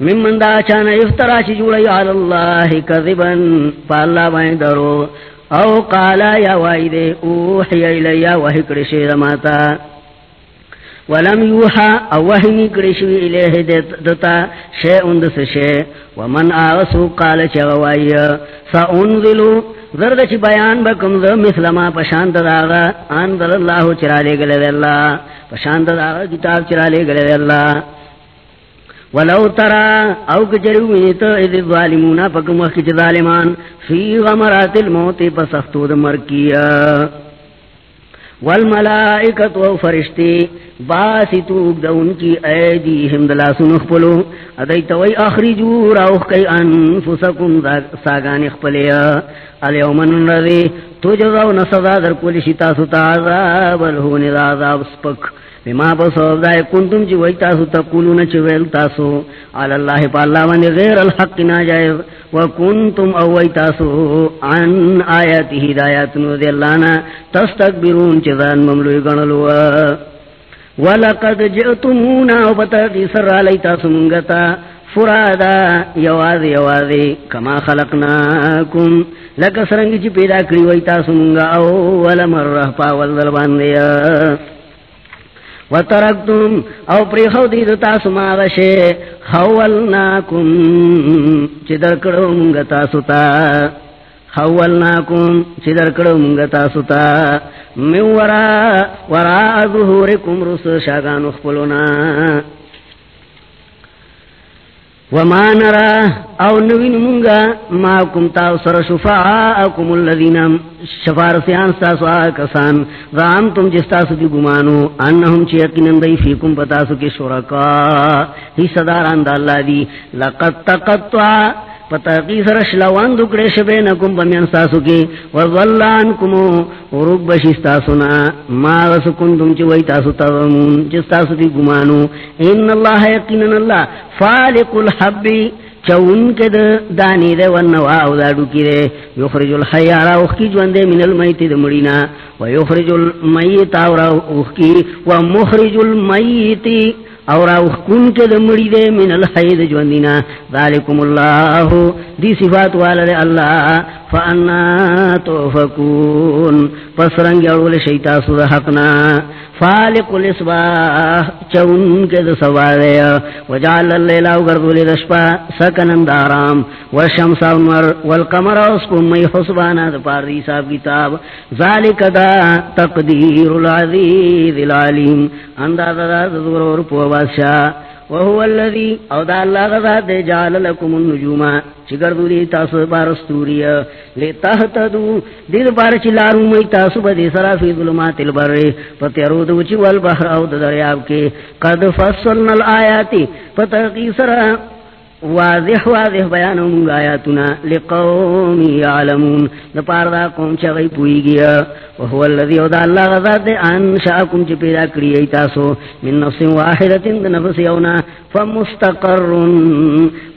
ممن دا چانا افترا چی جوڑی علی اللہ کذبن پا اللہ بائن درو۔ او قالا یا وائدے اوحی الیا وحی کرشی دماتا ولم یوحا او وحی نکرشی الیہ دتا. شے اندس شے ومن آغسو قال چغوائی سا انزلو زرد چی بیان بکم ذا مثل ما پشانت داغا. اندر اللہ چرا لے گلے اللہ. پشانت داغا کتاب چرا لے گلے اللہ. ولو ترى او کجرو ویت اذ الظالمون فكم وخت ظالمان في غمرات الموت فسختو دمر کیا والملائکت و فرشتی باسطو دون کی ایدیہم دلاسن اخپلو ادیت وی اخرجو راوخ کئی انفسکم ساگان اخپلیا الیومن رضی تجزو نصدا در کل شتا ستا عذاب الہون عذاب سپک بما بصوب دائے کنتم چی وی تاسو تقولون چی ویل تاسو. علی اللہ پا اللہ ونی غیر الحق ناجائز وکنتم او وی تاسو عن آیاتی ہدایات نو دی اللہ نا تستقبرون چی ذان مملوی گنلو. ولقد جئتمونا و بتاقی سر علی تاسو منگتا. فرادا یواز یوازی کما خلقناکم. لکا سرنگی چی پیدا کری وی تاسو منگا. اول مرہ پاول دلبان دیا وترکتم او پریخو دی دتا سما غشه حولناکم چې درکړو مونږ تاسو تا حولناکم چی درکڑو مونږ تاسو تا من ورا ورا ظهورکم رسو شاگانو خپلونا وما نرى او نوين منغا ما كم تاثر سر الذين شفارسيان شفارسیان ستاسو غامتم رامتم جستاسو کی گمانو انہم چی یقینن دی فیکم پتاسو کی شرکا ہی صداران دا اللہ دی لقد تقطع پتاقی سرش لوان دکڑے شبے نکم بمین ساسو کی، وظلان کمو ورک بشی ستاسونا ما غسکن تم چی وی تاسو تغمون جستاسو کی گمانو۔ ان اللہ یقینن اللہ، فالق الحبی چون کے دا دانی دے ونوا او دا ڈوکی دے۔ یخرج الحیارا اخ اخکی جوندے من المیت دے مڑینا۔ و یخرج المیت آورا اخکی و مخرج المیت اور اخکن کے دمڑی دے من الحید جواندینا. ذالکم اللہ. دی صفات والا دے اللہ. فانا توفکون. پس رنگ اڑول شیطا سور حقنا فالق الاسباح، چون کے دو سوارے وجعل اللیل او گردول دشپا سکنن دارام۔ والشمس انور والقمر اسکم می حسبانا دا پار دی صاحب کتاب۔ ذالک دا تقدیر العزیز العلیم۔ انداز دا دور اور پو بادشاہ۔ وهو الذي او دا الله غزا دے جعل لكم النجوم. چگر دوری تاسو بار استوریا لتهتدو. دیر بار چلارو مئی تاسو بدی سرا فی ظلمات البر. پتیرو دو چی والبحر او دریاب کے. قد فصلنا الآیات پترقی سرا. واضح واضح بیان منگا آیاتنا لقوم یعلمون. دا پار دا قوم چا غی پوئی گیا وہو اللذی او دا اللہ غزات دے انشاکم چا پیدا کری ایتاسو من نفس واحدت دا نفس یونا فمستقر،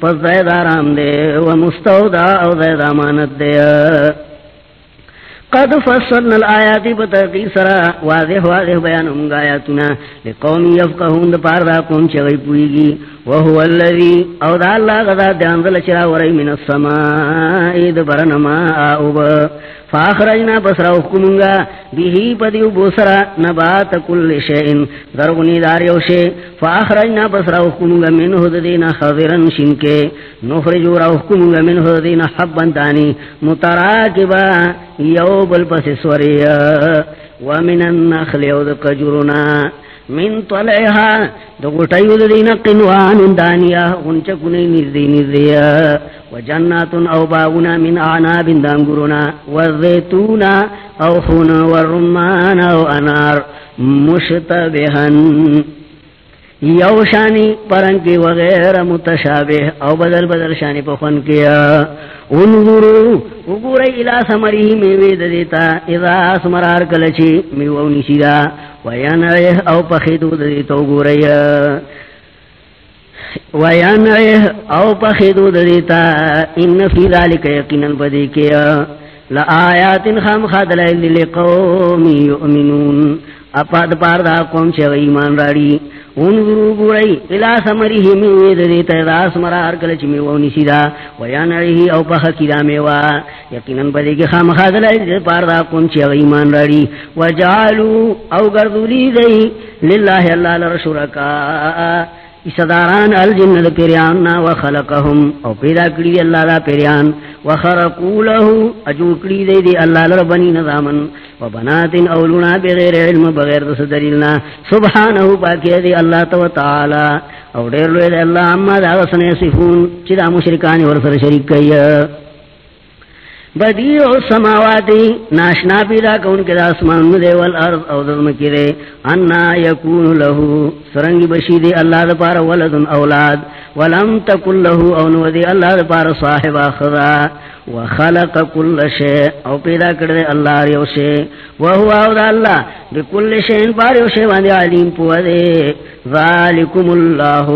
پس زید دارام دے ومستودع او دے آمانت دے قد فصلنا الآيات بترقی سرا واضح واضح بیان منگا آیاتنا لقوم یفقہون دا پار دا قوم چغی پوئی گی وهو الذي او دا اللہ غدا دانزل چرا وري من السماء دا برنما آؤبا فاخرجنا بسرا حکمنگا به پدیو بوسرا نبات کل شئن درغنی داریو شے. فاخرجنا بسرا حکمنگا من حددین خضرن شنکے. نخرجو را حکمنگا من حددین حبا دانی متراکبا یو بل پس ومن النخل یود قجرنا من طلعها دو غټایو د قنوان دانیا اونچ کونی نزدې نزدې و جنات او باغنا من اعناب دانگرنا و زيتون او خون و رمان او انار. مشتبهن یو شانی پرنکی وغیر متشابه او بدل بدل شانی پخون کیا. انظرو اگوری الى سمری میوی دیتا اذا سمرار کلچی میوو نشیدہ وینعه او پخیدو دیتا اگوری وینعه او پخیدو دیتا ان فی ذالک یقینا بدی کیا. لآیات خام خادل لقوم یؤمنون. اپاد پار دا قوم چه ایمان راڑی انظرو گوری الى سمریه میوی دیتا دا سمرا ارکل چه سیدا نسیدا ویانعه او پخ کدا میوا یقیناً پدی که خام خادل پار دا قوم چه ایمان راڑی۔ وجعلو او گردولی دی للہ اللہ لرشورکا اسداران الجن دا پیریان و خلقهم او پیدا کری دی اللہ دا پیریان. و خرقو له اجو کری دی دی اللہ لربنی نظامن. و بناتن اولونا بغیر علم، بغیر دس دلیلنا. سبحانہو پاکی دی اللہ تو تعالی. او دیر لوی دی اللہ، اما دا غصن صفون، چی دا مشرکانی ورسر شرک کئی. بدیع السماواتی ناشنا پیدا کون کے دا دے والارض او دزم کی دے انا یکون لہو، سرنگی بشی دے اللہ دا پار ولد اولاد. ولم تکن لہو، او نو دے اللہ دا پار صاحب آخذا وخلق کل شے، او پیدا کردے اللہ ریو شے. وہو او دا اللہ بکل شین پار یو شے واندے علیم پو دے. ذالکم اللہ،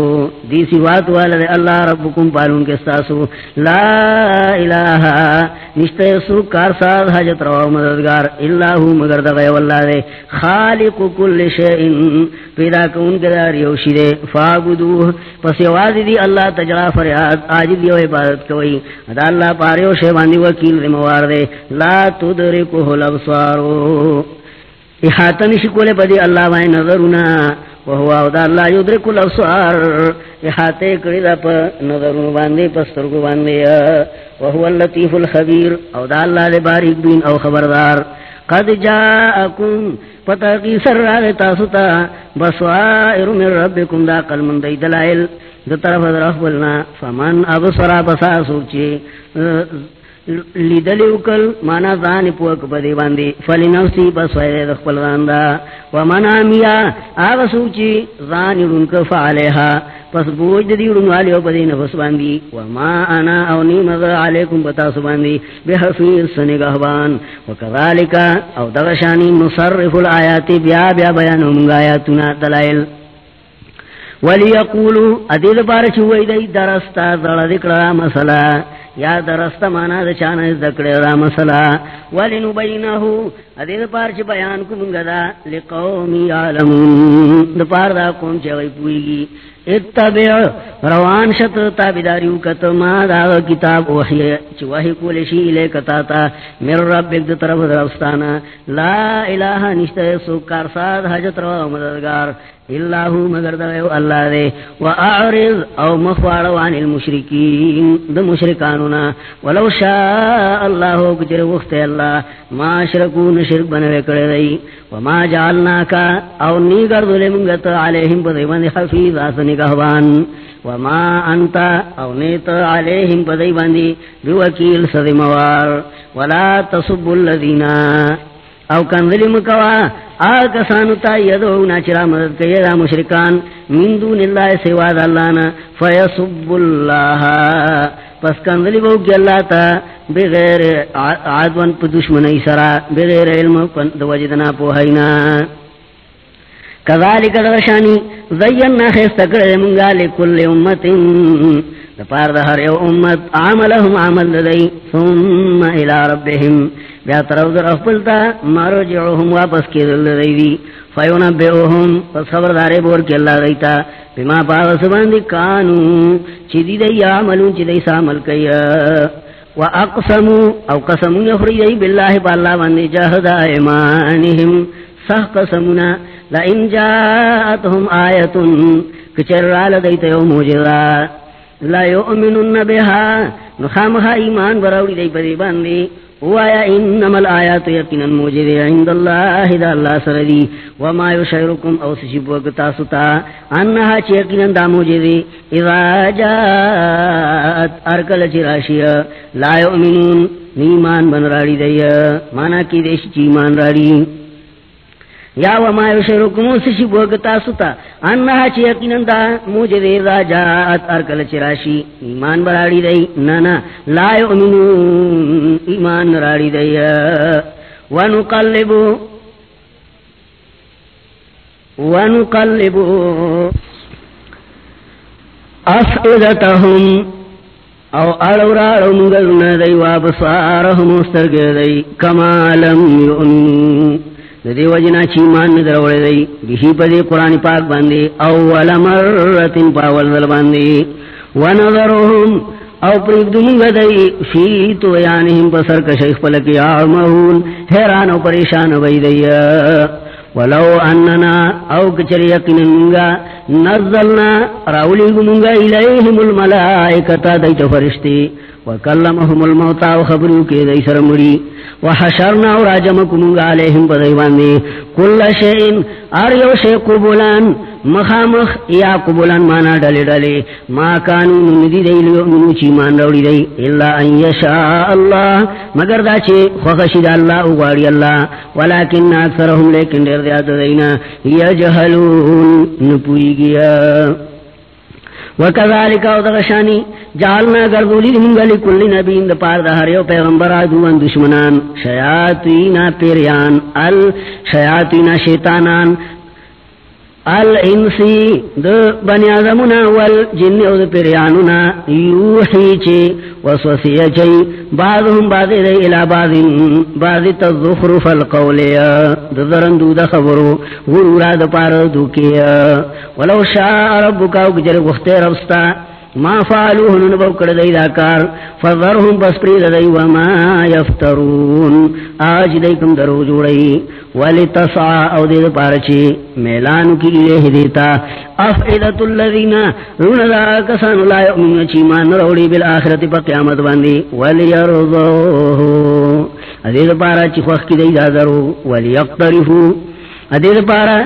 دی سوات والا دے اللہ ربکم پالون کے ساسو لا الہ نشتے سو کار ساز حجت رو مددگار. اللہ ہو مگر دا غیو اللہ دے. خالق کل شین پیدا کون کے دار یوشی دے فاگدو پس یوازی دی اللہ تجرا فریاد. آج دیو عبادت کوئی. دا اللہ پاریو شے باندی وکیل دے موار دے. لا تدرکو لبسوارو احاطن شکولے پدی اللہ بائی نظرنا وهو او دا اللہ یدرک الابصار احاطے کری دا پا نظرون باندے پسترگو باندے وهو اللطیف الخبیر. او دا اللہ دے باریک بین او خبردار. قد جاءکم پتاقی سر را تاستا بسوائر من ربکم، دا قل من دی دلائل. دا طرف در افبلنا فمن ابصرا بسا سوچے لیدلی وکل مانا ځان پوک پدی باندې. فلی نفسی بس وای د خپل ځان دا. و منا میا، هغه سوچي ځان یونک فعلها پس بوج دی ورن والی او پدی نفس باندې. و ما انا او نی مز علیکم بتا سو باندې. به حفیظ سنگهبان وکذالک، او دغشانی مصرف الایات بیا بیا بیان موږ آیاتنا دلائل ولیقولو ادید بارچ ہوئی دی درستا دل ذکر مسئلہ یا درست مانا دا چانا ذکر را مسلا ولنبینہو ادید پار چی بیان کو منگا دا، لقومی عالمون. دا پار دا قوم چی غی پوئیگی اتبع روان شت تابداریو کت ما دا کتاب وحی چی وحی کولشی لے کتاتا مر رب اگد طرف درستانا. لا الہ نشتہ سکار ساد حجت رو مددگار. اللہ مگر دو اللہ دے. واعرض او مخوار وان المشرکین دا مشرکانونا. ولو شاء اللہ کجر وقت اللہ. ما شرکون شرک بنوے کرے دی. وما جعلناکا او نیگر دولے منگت علیہم بدے بند حفیظ آسنی کہوان وما انتا او نیت علیہم بدے بندی بوکیل صدی ولا تصب اللذینہ او کنزلی مکوا آگا سانتا یدعونا چرا مدد کئی دا مشرکان، من دون اللہ سواد اللہ نا فیصب اللہ. پس کندلی بہو کی جی اللہ تا بغیر عادوان پا دشمنی سرا، بغیر علم دو وجدنا پوہینا۔ کذالک درشانی زینا خیستکر منگا لکل امت دپار دا ہر یو امت عملهم عمل دی ثم الى ربهم بیا طرف در افپلتا مرجعهم واپس کی دل دی دی فیونبئوهم پس خبردارے بور کی اللہ دیتا بما پاغس باندی کانو، چی دی دی عملون چی دی سامل کئی وَأَقْسَمُوا او قسمون یخری دی باللہ پا اللہ باندی جہد ایمانهم سخ قسمنا لئن جاءتهم آیتن، کچر رال دیتا یو موجزا لا یؤمنن بها. نخامها ایمان براوڑی دی پدی باندی. وایا انما الآیات یقینا موجد عند اللہ دا اللہ سردی. وما یشعرکم او سشب وقتا ستا انہا چی یقینا دا موجد اذا جات ارکل چراشی لا یؤمنون، نیمان بن راڑی دی مانا کی دیش چی ایمان راڑی. یا وما یشرکم سشی بوگتا ستا انہا چی یقینن دا موجد دا جاعت ارکل چراشی ایمان براڑی دی. نانا لا یؤمنون. ایمان راڑی دی. ونقلبو. ونقلبو. افعدتهم او اڑوراڑو مگلنا دی وابصارهم استرگ دی. کما لم یؤمنون. دے وجنا چی مان ندر دی بہی پدی قرآن پاک باندی اول مرتن پاول دل باندی ونظرهم او پرید دمونگا دی فی تو یعنیهم پسر کشیخ پلکی آمہون حیران او پریشان بی دی. ولو اننا، او کچر یقننگا نزلنا راولی گمونگا الیہم الملائکتا دیت فرشتی وکلمهم الموتا وخبرو کے دی سرمڑی وحشرنا وراجمكم عليهم بديواني كل شيء اريو شيء قبولان مخامخ یا قبولان مانا ڈلی ڈلی ما کانو ندی دی لیؤمنو چی مان روڑی دی اللہ ان یشاء اللہ مگر دا چی خوخشی دا اللہ اغواری اللہ ولیکن اکثرهم لیکن دیر دیات دینا یجہلون نپوئی گیا وکذالک او دغشانی جعلنا گردولی منگا لکل نبی اند پار دا یو پیغمبر آدوان دشمنان شیاطینا پیریان، ال شیاطینا شیطانان الانسی دو بنی آدمنا والجن او دو پریانونا یوحی چی وسوسی چی بعضهم بعضی دی الى بعضی بعضی تزخرف القولی دو درندو دا خبرو غرورا د پار دوکیا ولو شاہ ربکا اگجر گجر ربستا ما فعلوه ننبو کردئی داکار فضرهم بس پرید دی وما یفترون. آج دیکم درو جوڑئی ولی تصع او دید پارچی. میلانو کی الیہ دیتا. افعدت اللذین. رون دا کسانو لا یؤمن چیمان روڑی بالآخرت پا قیامت باندی. ولی ارضوه ادید پارا چی خوخ کی دی دادرو ولی اقترفو ادید پارا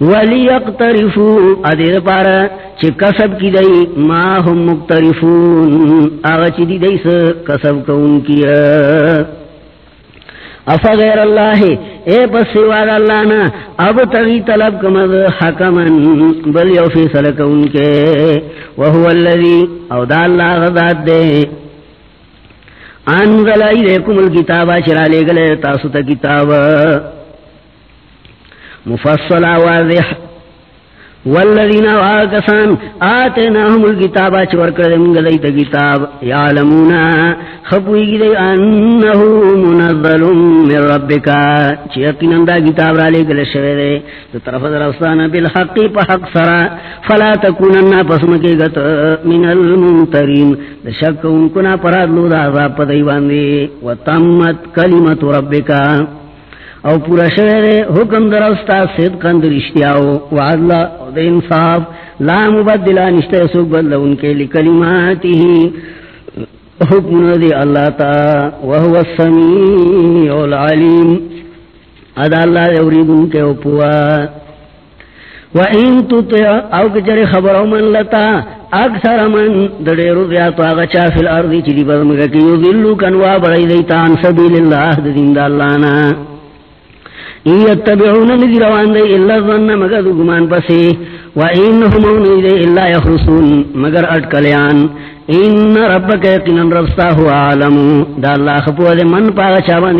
ولی اقترفو ادیر پارا چی کسب کی دی ما هم مقترفون. آغا چی دی دی سا کسب کون کیا افا غیر اللہ اے پس سواد اللہ نا اب تغی طلب کمد حکمن بل یو فیصل کون کے وہو اللذی او دا اللہ غداد دے انزل ایلیکم الكتابا چرا لے گلے تاسو تا کتابا مفصل واضح. والذین واکسان آتناهم الكتابا چور کردم گلیت کتاب. یعلمونا خبوئی گی انہو منزل من ربکا چی یقینن دا کتاب را لے گلے شوے دے. تو طرف درستان بالحقی پا حق سرا. فلا تکونن پسمکی گت من المنترین. دا شک انکنا پراد لو دا عذاب پا دیوان دے. و تمت کلمت ربکا او پورا شہر حکم در استا صدقن در اشتیاو وعدلا او در انصاف لا مبدلا نشتے سوک بدلا ان کے لکلماتی ہی حکم دی اللہ تا وہو السمیع العلیم. ادا اللہ یورید ان کے اپوا وَإِن تُطِعْ او کچر خبرو من لتا، اکثر من دڑے رضیا تو آغا چا فی الارضی چلی بزمگا کی یذلو کنوا بڑی دیتان سبیل اللہ دین دا اللہ نا یتبعون ندی روان اللہ ظن مگر دو گمان پسے و اینہم اونی اللہ یخرسون مگر اٹکلیان۔ ان ربک ربستا ہوا دا اللہ خپو دے من پاگا چابان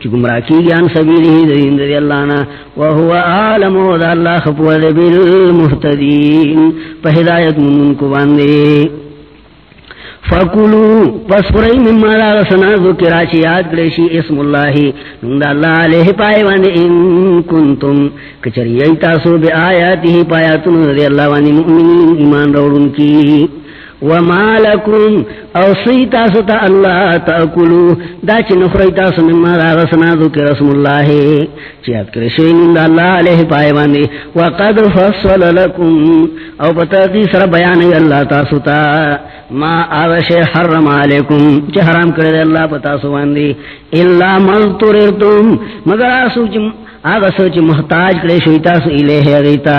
چی کی گیان سبیلی اللہ نا۔ و ہوا دا اللہ خپو دے بالمحتدین پہ ہدایت کو باندے۔ فکلو، پس فرئی مما دا رسنا ذکرا چی یاد گلیشی اسم اللہ نند اللہ علیہ پائے وانی ان کنتم کچری ایتاسو بے آیاتی پایاتن رضی اللہ وانی مؤمنین ایمان روڑن کی۔ وما لكم او سيتا ستا الله تاكلوا دا چ نخريتا سمما رسنا ذكر رسم الله چيات کرشين الله عليه پائے باندې. وقد فصل لكم او بتدي سر بیان الله تاسوتا ما اوش حرم عليكم چ حرام کړل الله پتا سو باندې. الا ملترتم مگر سوچ آغا سوچ محتاج کرے شویتا سو الیہ اغیتا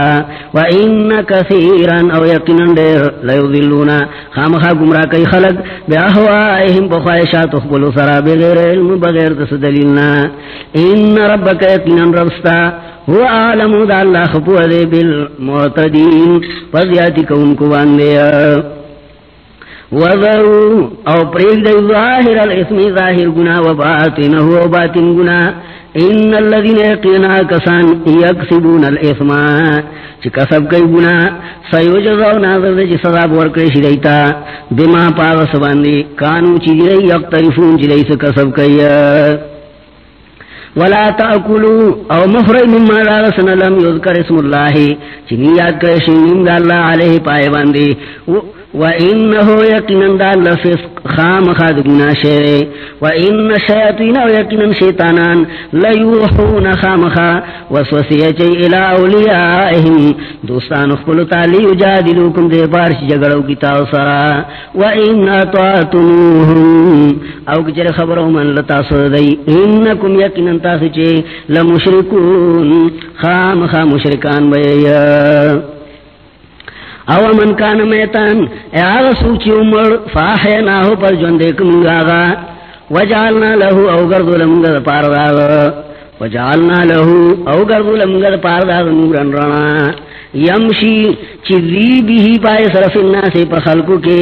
و این کثیران او یقینن دیر لیو ذلونا خامخا گمراہ کئی خلق بے احوائهم بخواہشات اخبلو سرا بغیر علم بغیر دس دلیلنا۔ این ربک یقینن ربستا هو عالم دا اللہ خپو دے بالمعتدین۔ پزیاتی کون کو باندیا وذرو او پریگ دے ظاہر الاسم ظاہر گنا و باطنہ و باطن گنا. ان الذين يقينا كسان يكسبون الاثم چ کسب کئی گنا. سيوجزون عذاب چ سزا ور کئی شیتا بما پاس باندې کانو چ دی یقترفون چ لیس کسب کئی. ولا تاكلوا او مفرد مما لا لم يذكر اسم الله چ نیات کئی شین الله علیہ پائے باندې وَإِنَّهُ يَقِنًا دَا لَفِسْقْ خام خاد گنا شیرے وَإِنَّ شَيَطِينَ وَيَقِنًا شیطانان لَيُوحُونَ خام خا وَسْوَسِيَچَي إِلَىٰ أَوْلِيَائِهِمْ. دوستان اخبرو تالی اجادلوکم دے پارش جگڑو کی تاؤسرا وَإِنَّ طَعْتُمُوهُمْ او کچر خبرو من لتاسو دی. انکم یقنن تاسو چے لمشرکون خام خا مشرکان بیئی او من کان میتان اے آغا سوچی امر فاحیناہو پر جوندے کمنگا آغا. وجعلنا لہو او گردو لمنگا دا پار داغا وجعلنا لہو او گردو لمنگا دا پار داغا نورن رانا. یمشی چی ذیبی ہی پائے صرف الناسی پر خلقو کے.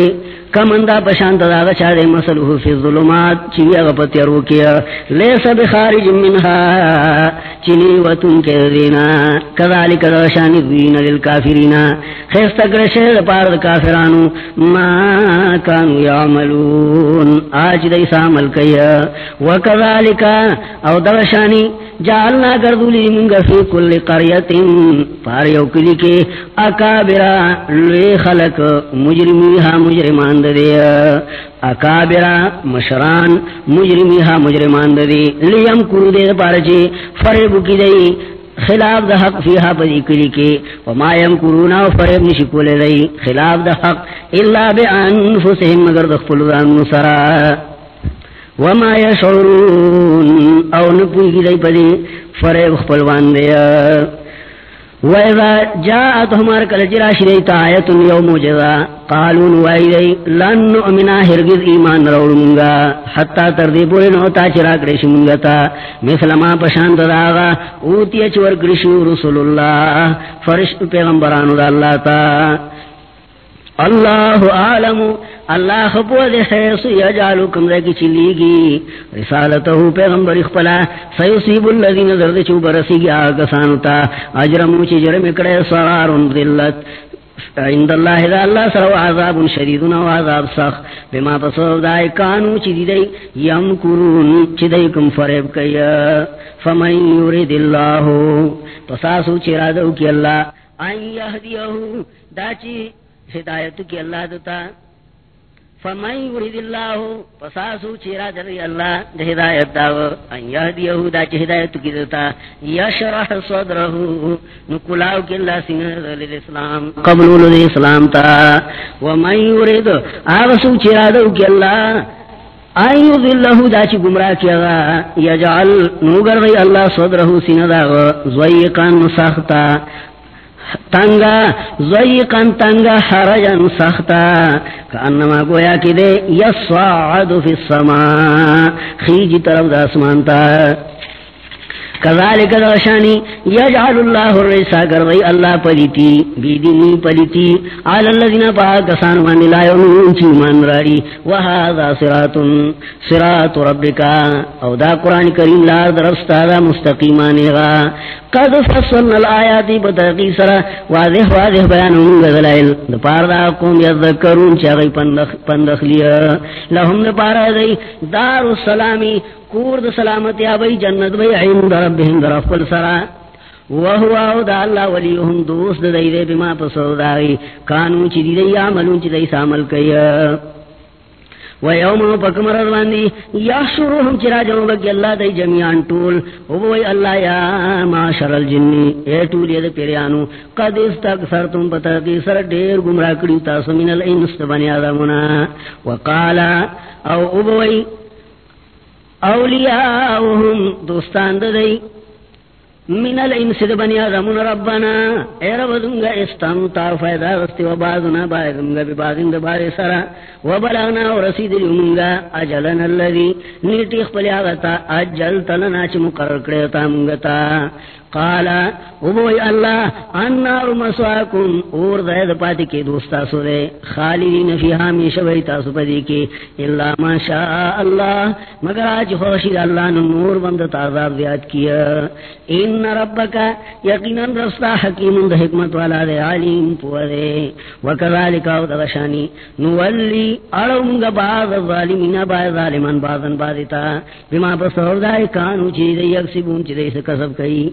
کمندا پشانت داغ چاڑے مسلو فی الظلمات چوی اغا پتیرو کیا۔ لیسا بخارج منها چنی وطن کے دینا۔ کذالک درشانی دوین للکافرین۔ خیستا گرشہ پارد کافرانو۔ ما کانو یعملون۔ آج دیسا عمل کیا۔ وکذالک، او درشانی جعلنا گردولی منگا فی کل قریت پاریو کلی کے اکابرا لوی خلق مجرمیها مجرمان۔ دے اکابرا مشران، مجرمیها، مجرمان دے لیم کرو دے پارچے فربو کی دے خلاف دا حق فیہا پدی کلی کے وما یم کرونا و فرب نشکول دے خلاف دا حق اللہ بے انفسهم مگر دخپلو دان نصرا وما يشعرون او نپوی کی دی پدی فرق خپلوان دیا وَإِذَا جَاءَتْهُمْ أَرْكَلَ جِرَاشِ لَيْتَ آيَةٌ يَوْمُ جَذَا قَالُوا نُوَيْدَيْ لَن نُؤْمِنَا هِرْغِذْ إِيمَانَ رَوْلُمُنْغَا حَتَّى تَرْدِي بُولِنْ اُتَا چِرَا كْرِشِ مُنْغَتَا مِثْلَ مَا پشانت دَاغَا اُوتِيَ چُوَرْ كْرِشُ رُسُلُ اللَّهِ فرشت پیغمبرانو دا اللہ تا اللہ عالم اللہ خبو دے حیث یجالو کم دے کی چلی گی رسالتہو پیغمبر اخپلا سیصیب اللذین درد چو برسی گی آگسانتا اجرمو چی جرم اکڑے صغارن ذلت عند اللہ اذا اللہ سر عذاب شدید و عذاب سخ بما پسو دائی کانو چی دی دی یم کرون چی دی کم فریب کئی فمن یورد اللہ پساسو چی رادو کی اللہ این یهدیہو دا چی ہدایت کی اللہ دتا۔ فمن یرید اللہ پساسو چیرا در اللہ دے ہدایت داو۔ ان یهدیہو دا چی ہدایت کی دتا۔ یشرح صدرہو، نکلاو کی اللہ سنگر للاسلام قبلو للاسلام تا۔ ومن یرید آغسو چیرا دو کی اللہ۔ آئیو ذلہو دا چی گمراہ کیا گا۔ یجعل، نوگر غی اللہ صدرہو سنداو زویقان ساختا تنگا زیقن تنگا حرجن سختا، کانما گویا کی دے یسعد فی السماء، خیجی طرف دا اسمانتا کذالک درشانی یجعل اللہ الرسا کردئی اللہ پلیتی بیدینی پلیتی آل اللذین پاکسان من لا یمون چی من راری وہذا صراط صراط ربکا، او دا قرآن کریم لار درستا دا مستقیمانی غا قد فصلنا الآیاتی بترقی سرا. واضح واضح بیان منگ دلائل دپار دا قوم یذکرون چاگئی پندخ لیا لهم دپار دا دار السلامی، کور د سلامت یا جنت بھئی عند ربهم در افقل سرا. وہو آو دا اللہ ولیہم دوست دا دے بما پسو دائی. کانو چی دی دی عملون چی دی سامل کئی ویوم پکمر رواندی یحشروہم چرا جمع بکی اللہ دی جمعان طول وبوئی اللہ یا معاشر الجنی، اے طول ید پیریانو، قد استقصرتم پتاکی سر دیر گمراہ کریو تاسو من الانست بنی آدمنا وقالا او وبوئی اولیاؤہم دوستان ددئی من الانس بنی آدمون ربنا. اے رب دنگا استمتا فائدہ رستی و بازنا بازنگا ببازن دبار سرا. و بلغنا و رسید لیمونگا اجلن اللذی، نیٹی اخپلی آغتا. اجلتنا چی مقرر کریتا منگتا. قالا ابوئی اللہ انار مسواکم، اور دید پاتی کے دوستا سو دے خالدین فی ہمیشہ وی تاسو پدی کے اللہ ما شاء اللہ، مگر آج خوشید اللہ نور بند تازاب دیاد کیا۔ ان ربکا یقینا رستا حکیم دا حکمت والا دے، علیم پو دے۔ وکذالک او دغشانی نولی ارونگا بعض الظالمین، بعض ظالمان، بعضا بعضتا بما پسور دائی کانو چیز یکسبون چیز کسب کئی۔